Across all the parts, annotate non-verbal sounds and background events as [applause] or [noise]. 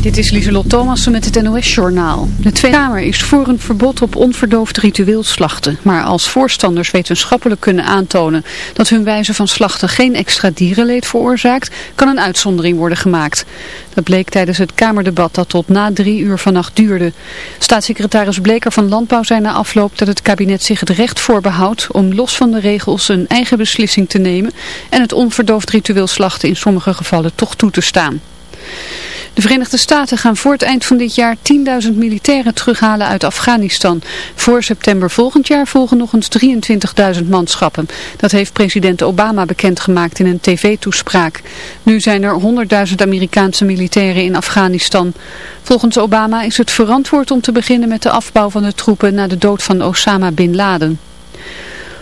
Dit is Lieselot Thomassen met het NOS-journaal. De Tweede Kamer is voor een verbod op onverdoofd ritueel slachten. Maar als voorstanders wetenschappelijk kunnen aantonen dat hun wijze van slachten geen extra dierenleed veroorzaakt, kan een uitzondering worden gemaakt. Dat bleek tijdens het Kamerdebat dat tot na drie uur vannacht duurde. Staatssecretaris Bleker van Landbouw zei na afloop dat het kabinet zich het recht voorbehoudt om los van de regels een eigen beslissing te nemen en het onverdoofd ritueel slachten in sommige gevallen toch toe te staan. De Verenigde Staten gaan voor het eind van dit jaar 10.000 militairen terughalen uit Afghanistan. Voor september volgend jaar volgen nog eens 23.000 manschappen. Dat heeft president Obama bekendgemaakt in een tv-toespraak. Nu zijn er 100.000 Amerikaanse militairen in Afghanistan. Volgens Obama is het verantwoord om te beginnen met de afbouw van de troepen na de dood van Osama Bin Laden.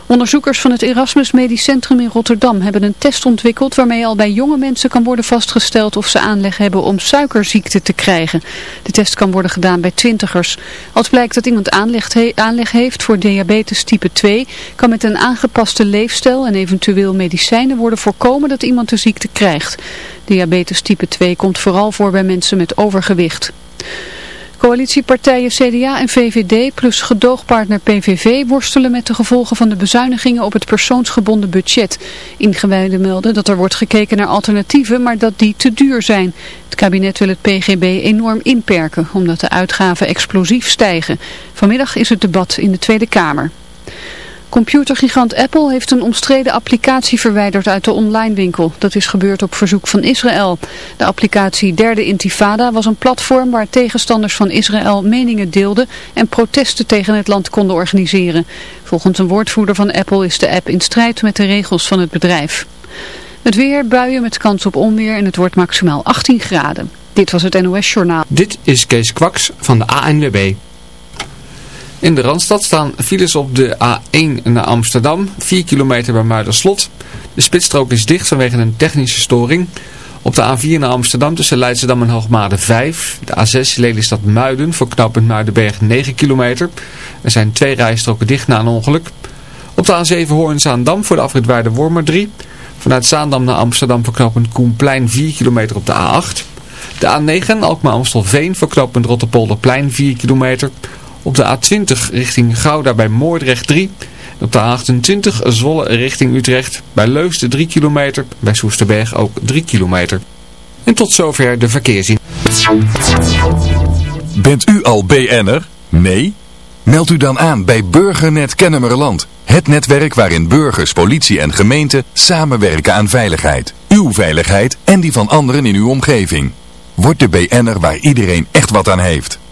Onderzoekers van het Erasmus Medisch Centrum in Rotterdam hebben een test ontwikkeld waarmee al bij jonge mensen kan worden vastgesteld of ze aanleg hebben om suikerziekte te krijgen. De test kan worden gedaan bij twintigers. Als blijkt dat iemand aanleg, heeft voor diabetes type 2, kan met een aangepaste leefstijl en eventueel medicijnen worden voorkomen dat iemand de ziekte krijgt. Diabetes type 2 komt vooral voor bij mensen met overgewicht. Coalitiepartijen CDA en VVD plus gedoogpartner PVV worstelen met de gevolgen van de bezuinigingen op het persoonsgebonden budget. Ingewijden melden dat er wordt gekeken naar alternatieven, maar dat die te duur zijn. Het kabinet wil het PGB enorm inperken, omdat de uitgaven explosief stijgen. Vanmiddag is het debat in de Tweede Kamer. Computergigant Apple heeft een omstreden applicatie verwijderd uit de online winkel. Dat is gebeurd op verzoek van Israël. De applicatie Derde Intifada was een platform waar tegenstanders van Israël meningen deelden en protesten tegen het land konden organiseren. Volgens een woordvoerder van Apple is de app in strijd met de regels van het bedrijf. Het weer, buien met kans op onweer en het wordt maximaal 18 graden. Dit was het NOS Journaal. Dit is Kees Kwaks van de ANWB. In de Randstad staan files op de A1 naar Amsterdam, 4 kilometer bij Muiderslot. De spitsstrook is dicht vanwege een technische storing. Op de A4 naar Amsterdam tussen Leidschendam en Hoogmade 5. De A6 Lelystad Muiden voor knooppunt Muidenberg 9 kilometer. Er zijn twee rijstroken dicht na een ongeluk. Op de A7 Hoorn-Zaandam voor de afrit Wormer 3. Vanuit Zaandam naar Amsterdam voor knooppunt Koenplein 4 kilometer op de A8. De A9 Alkmaar-Amstelveen voor knooppunt Rotterpolderplein 4 kilometer. Op de A20 richting Gouda bij Moordrecht 3. Op de A28 Zwolle richting Utrecht. Bij Leusden 3 kilometer. Bij Soesterberg ook 3 kilometer. En tot zover de verkeerszien. Bent u al BN'er? Nee? Meld u dan aan bij Burgernet Kennemerland. Het netwerk waarin burgers, politie en gemeente samenwerken aan veiligheid. Uw veiligheid en die van anderen in uw omgeving. Word de BN'er waar iedereen echt wat aan heeft.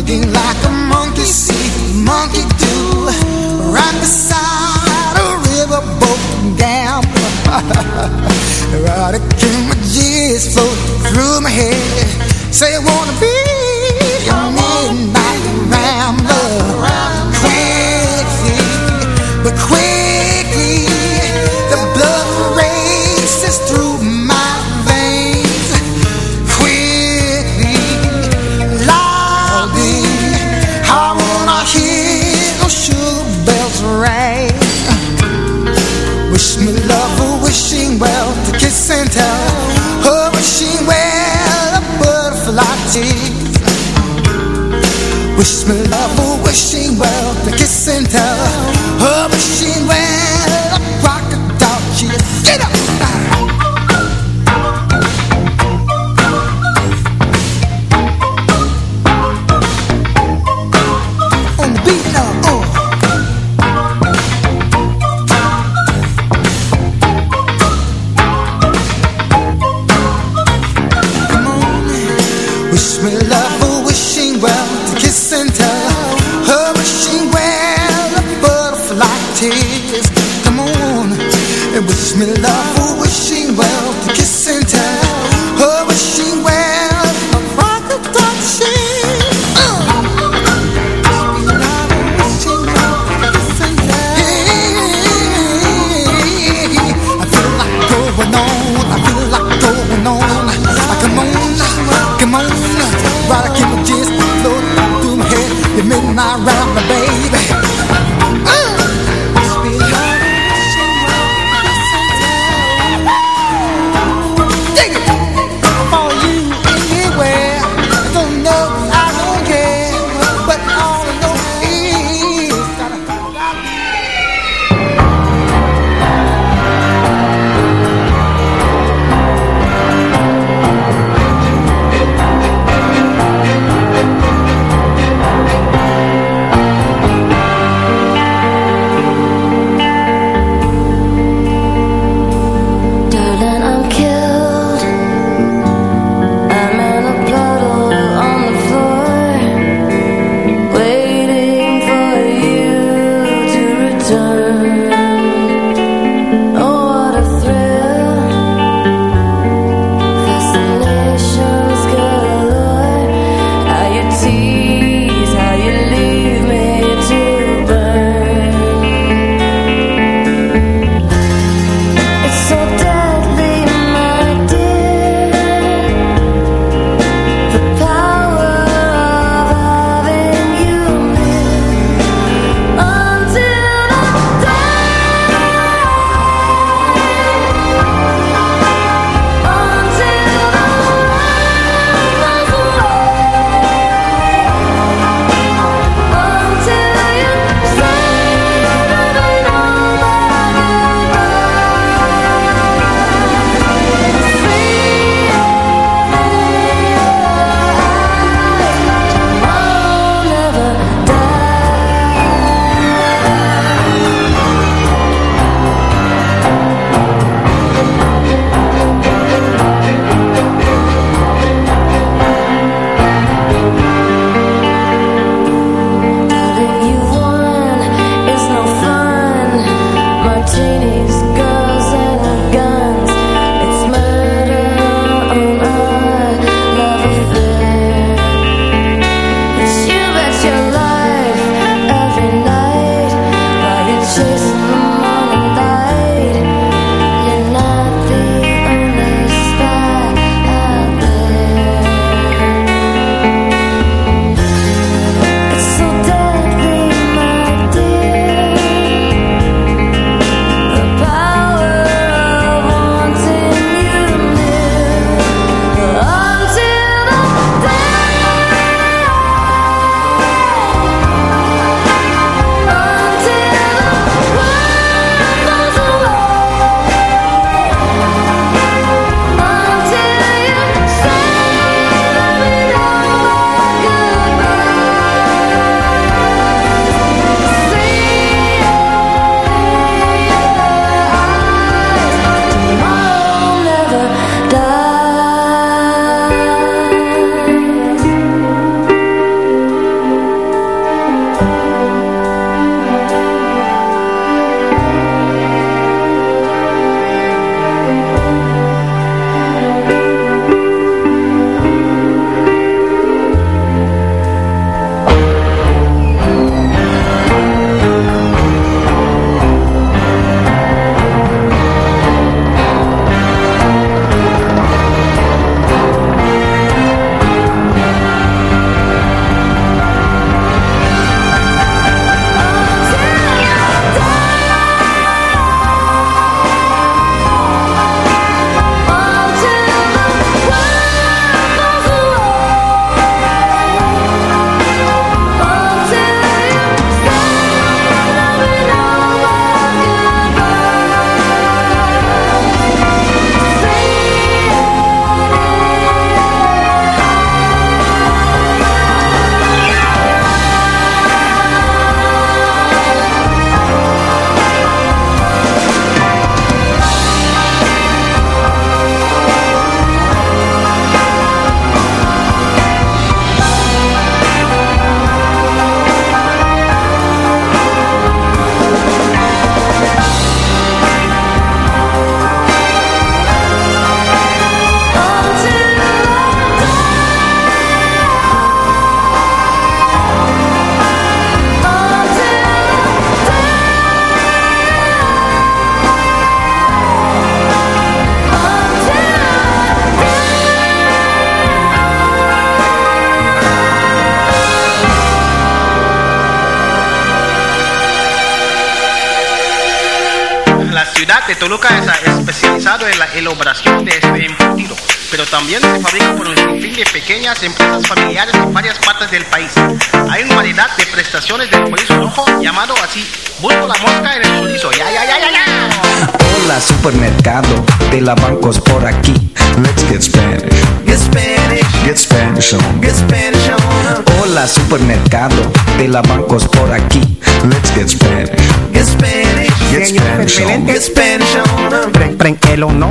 bugging like a monkey see, monkey do, right beside a riverboat gambler. [laughs] Erotic images flow through my head, say I wanna be a midnight rambler. Pequeñas empresas familiares en varias partes del país. Hay una variedad de prestaciones del chorizo rojo llamado así. Busco la mosca en el chorizo. Ya, ya, ya, ya, ya. Hola supermercado de la bancos por aquí. Let's get Spanish. Get Spanish, Get Spanish on. get Spanish on. Hola supermercado de la bancos por aquí. Let's get Spanish. Get Spanish, Get Spanish on. get Spanish on. Preng, preng, el o no.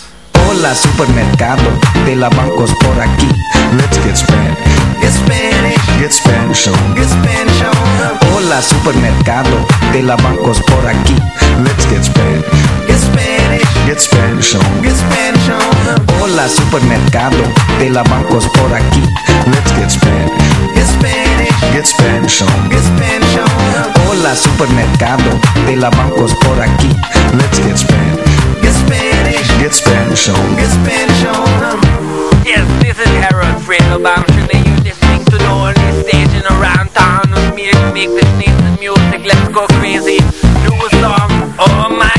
Hola supermercado de la bancos por aquí. Let's get Spanish. Get Spanish, Get Spanish on. get Spanish on. Hola supermercado de la bancos por aquí. Let's get Spanish. Get Spanish, Get Spanish on. get Spanish on. Hola supermercado de la bancos por aquí. Let's get Spanish. Get Spanish, Get Spanish on. get Spanish on. Hola supermercado de la bancos por aquí. Let's get Spanish. Get Spanish, Get Spanish on. get Spanish on. Yes, this is Harold Fredelbaum. Should they use listening to the only station around town with me to make this nice music? Let's go crazy. Do a song. Oh my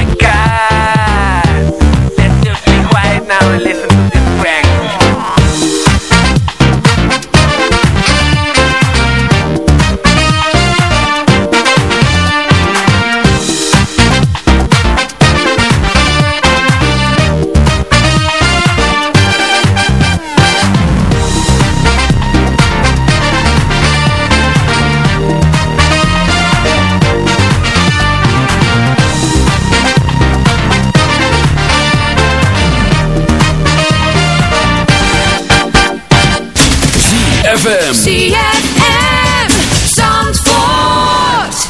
ZFM. ZFM Zandvoort.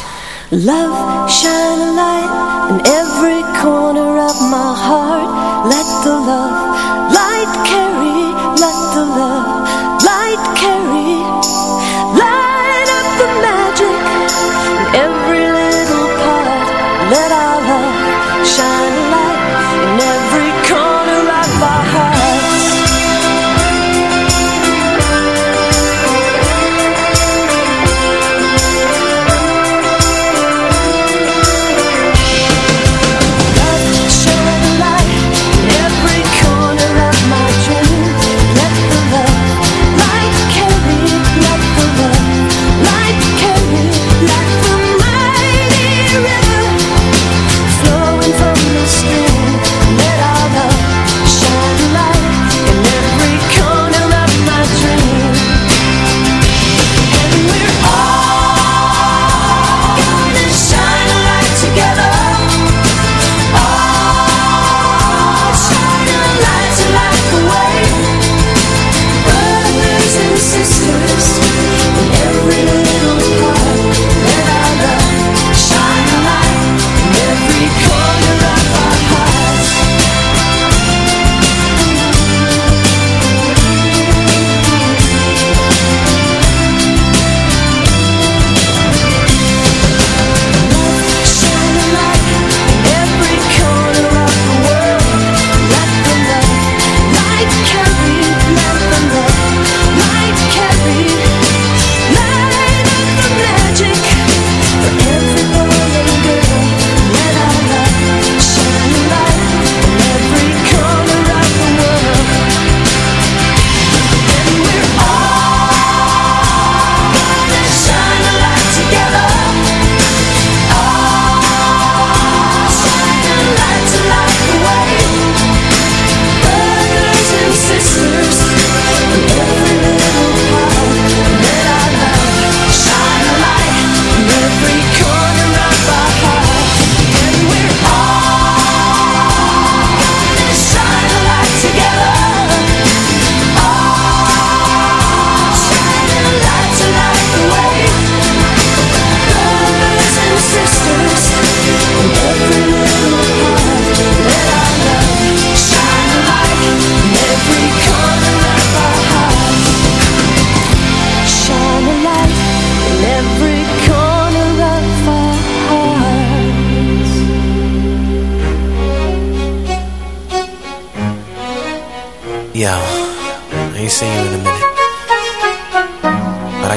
Love,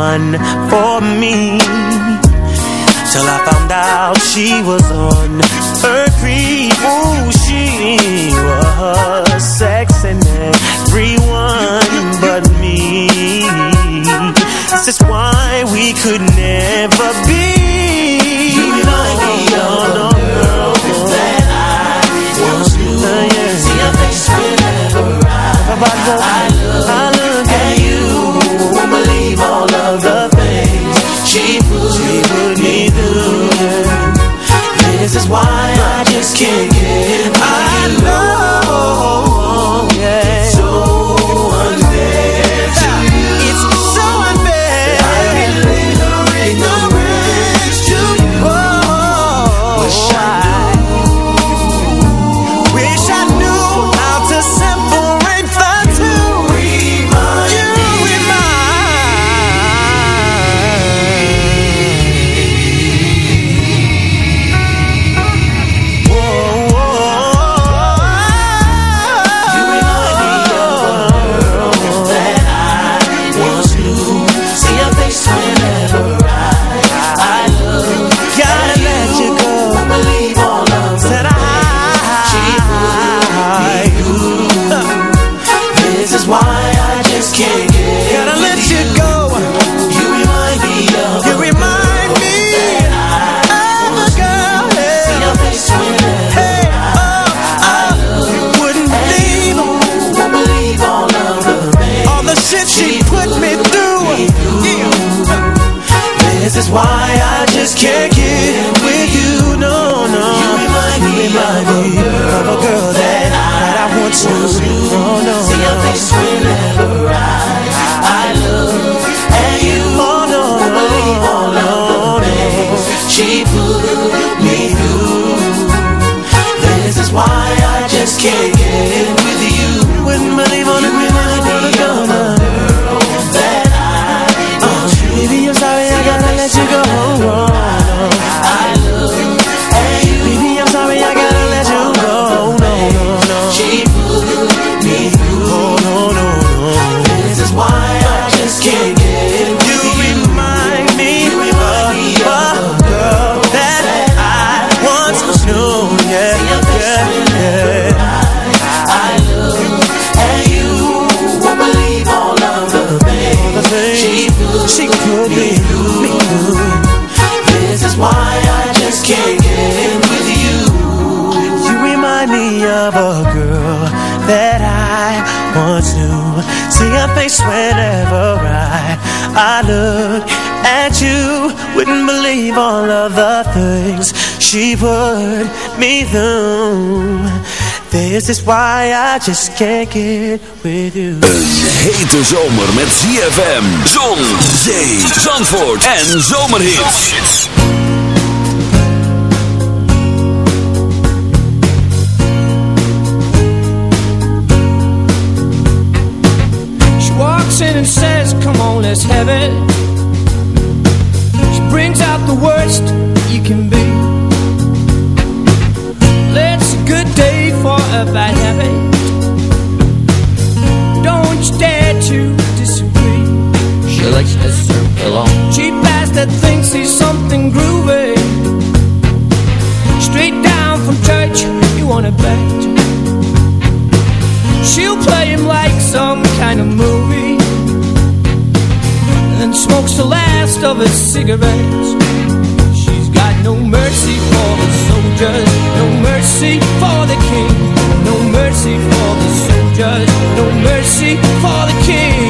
one for me. Till I found out she was on her creep. Ooh, she was sexing everyone but me. This is why we could never be. You the girl that I was uh, you See me through. This is why I just can't get with you. Een hete zomer met ZFM, zon, zee, zandvoort en zomerhits. She walks in and says, come on let's have it. She brings out the worst last of her cigarettes. She's got no mercy for the soldiers No mercy for the king No mercy for the soldiers No mercy for the king.